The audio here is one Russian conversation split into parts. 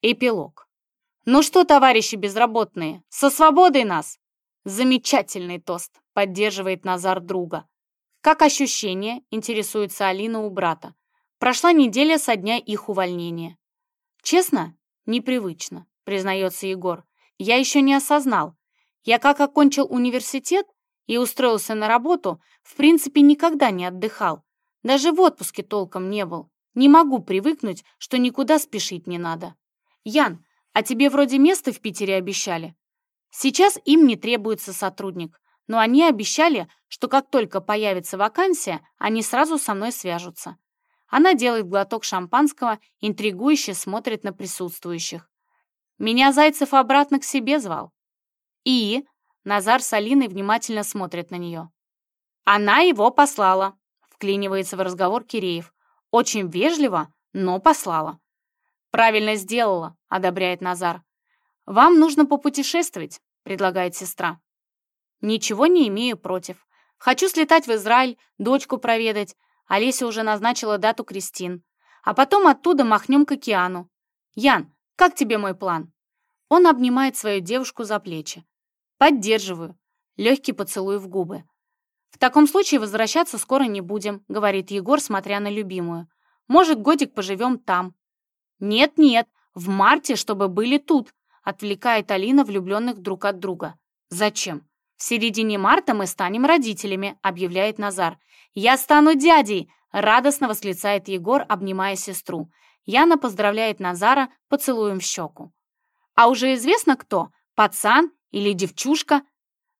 Эпилог. «Ну что, товарищи безработные, со свободой нас!» Замечательный тост, поддерживает Назар друга. Как ощущение, интересуется Алина у брата. Прошла неделя со дня их увольнения. Честно, непривычно, признается Егор. Я еще не осознал. Я как окончил университет и устроился на работу, в принципе, никогда не отдыхал. Даже в отпуске толком не был. Не могу привыкнуть, что никуда спешить не надо. Ян, а тебе вроде место в Питере обещали? Сейчас им не требуется сотрудник, но они обещали, что как только появится вакансия, они сразу со мной свяжутся. Она делает глоток шампанского, интригующе смотрит на присутствующих. Меня Зайцев обратно к себе звал. И Назар с Алиной внимательно смотрит на нее. Она его послала, вклинивается в разговор Киреев. Очень вежливо, но послала. «Правильно сделала», — одобряет Назар. «Вам нужно попутешествовать», — предлагает сестра. «Ничего не имею против. Хочу слетать в Израиль, дочку проведать. Олеся уже назначила дату Кристин. А потом оттуда махнем к океану. Ян, как тебе мой план?» Он обнимает свою девушку за плечи. «Поддерживаю». Легкий поцелуй в губы. «В таком случае возвращаться скоро не будем», — говорит Егор, смотря на любимую. «Может, годик поживем там». «Нет-нет, в марте, чтобы были тут», — отвлекает Алина влюбленных друг от друга. «Зачем? В середине марта мы станем родителями», — объявляет Назар. «Я стану дядей!» — радостно восклицает Егор, обнимая сестру. Яна поздравляет Назара поцелуем в щеку. «А уже известно кто? Пацан или девчушка?»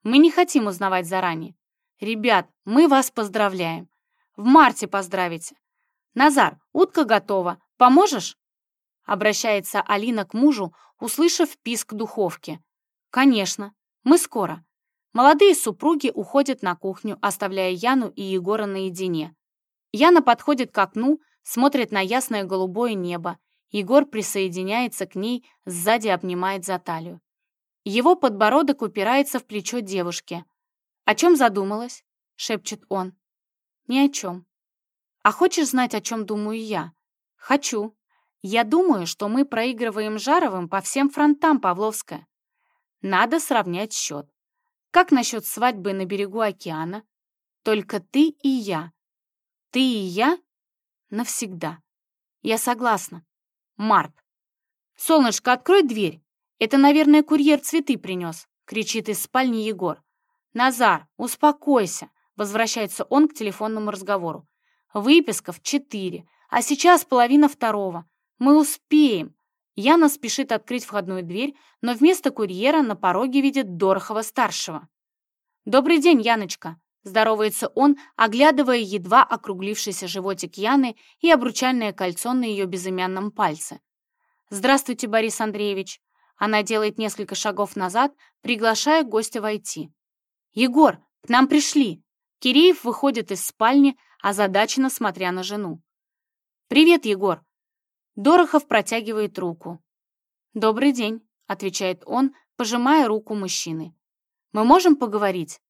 Мы не хотим узнавать заранее. «Ребят, мы вас поздравляем. В марте поздравите. Назар, утка готова. Поможешь?» Обращается Алина к мужу, услышав писк духовки. «Конечно, мы скоро». Молодые супруги уходят на кухню, оставляя Яну и Егора наедине. Яна подходит к окну, смотрит на ясное голубое небо. Егор присоединяется к ней, сзади обнимает за талию. Его подбородок упирается в плечо девушки. «О чем задумалась?» — шепчет он. «Ни о чем». «А хочешь знать, о чем думаю я?» «Хочу», я думаю, что мы проигрываем Жаровым по всем фронтам, Павловская. Надо сравнять счет. Как насчет свадьбы на берегу океана? Только ты и я. Ты и я? Навсегда. Я согласна. Март. «Солнышко, открой дверь. Это, наверное, курьер цветы принес», — кричит из спальни Егор. «Назар, успокойся», — возвращается он к телефонному разговору. «Выписка в четыре, а сейчас половина второго. Мы успеем!» Яна спешит открыть входную дверь, но вместо курьера на пороге видит Дорохова-старшего. «Добрый день, Яночка!» Здоровается он, оглядывая едва округлившийся животик Яны и обручальное кольцо на ее безымянном пальце. «Здравствуйте, Борис Андреевич!» Она делает несколько шагов назад, приглашая гостя войти. «Егор, к нам пришли!» Киреев выходит из спальни, озадаченно смотря на жену. «Привет, Егор!» Дорохов протягивает руку. «Добрый день», — отвечает он, пожимая руку мужчины. «Мы можем поговорить?»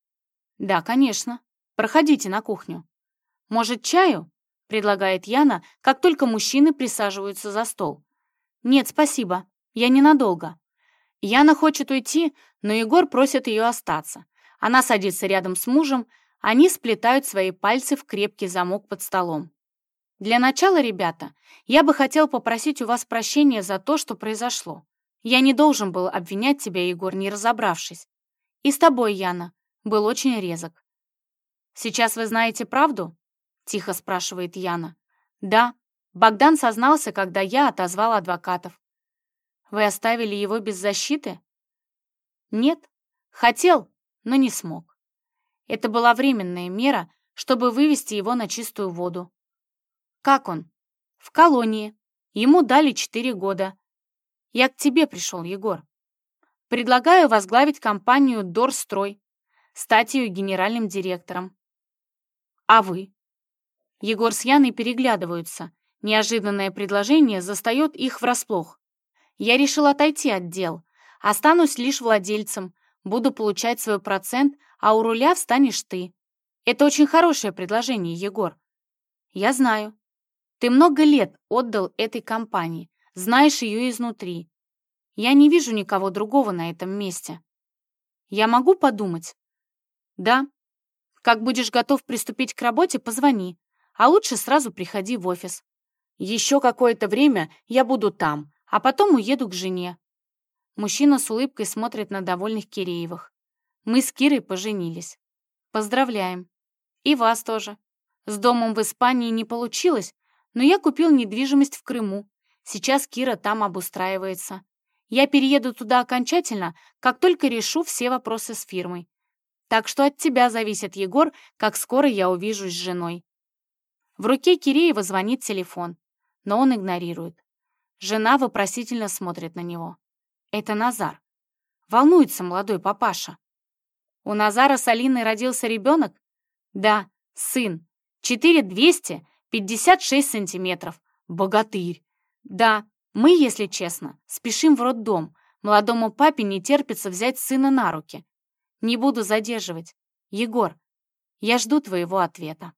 «Да, конечно. Проходите на кухню». «Может, чаю?» — предлагает Яна, как только мужчины присаживаются за стол. «Нет, спасибо. Я ненадолго». Яна хочет уйти, но Егор просит ее остаться. Она садится рядом с мужем, они сплетают свои пальцы в крепкий замок под столом. Для начала, ребята, я бы хотел попросить у вас прощения за то, что произошло. Я не должен был обвинять тебя, Егор, не разобравшись. И с тобой, Яна, был очень резок. Сейчас вы знаете правду? Тихо спрашивает Яна. Да, Богдан сознался, когда я отозвал адвокатов. Вы оставили его без защиты? Нет, хотел, но не смог. Это была временная мера, чтобы вывести его на чистую воду. Как он? В колонии. Ему дали четыре года. Я к тебе пришел, Егор. Предлагаю возглавить компанию Дорстрой, стать ее генеральным директором. А вы? Егор с Яной переглядываются. Неожиданное предложение застает их врасплох. Я решил отойти от дел. Останусь лишь владельцем. Буду получать свой процент, а у руля встанешь ты. Это очень хорошее предложение, Егор. Я знаю. Ты много лет отдал этой компании, Знаешь ее изнутри. Я не вижу никого другого на этом месте. Я могу подумать? Да. Как будешь готов приступить к работе, позвони. А лучше сразу приходи в офис. Еще какое-то время я буду там, а потом уеду к жене. Мужчина с улыбкой смотрит на довольных Киреевых. Мы с Кирой поженились. Поздравляем. И вас тоже. С домом в Испании не получилось, но я купил недвижимость в Крыму. Сейчас Кира там обустраивается. Я перееду туда окончательно, как только решу все вопросы с фирмой. Так что от тебя зависит, Егор, как скоро я увижусь с женой. В руке Киреева звонит телефон, но он игнорирует. Жена вопросительно смотрит на него. Это Назар. Волнуется молодой папаша. У Назара с Алиной родился ребенок? Да, сын. 4200, 56 сантиметров. Богатырь. Да, мы, если честно, спешим в роддом. Молодому папе не терпится взять сына на руки. Не буду задерживать. Егор, я жду твоего ответа.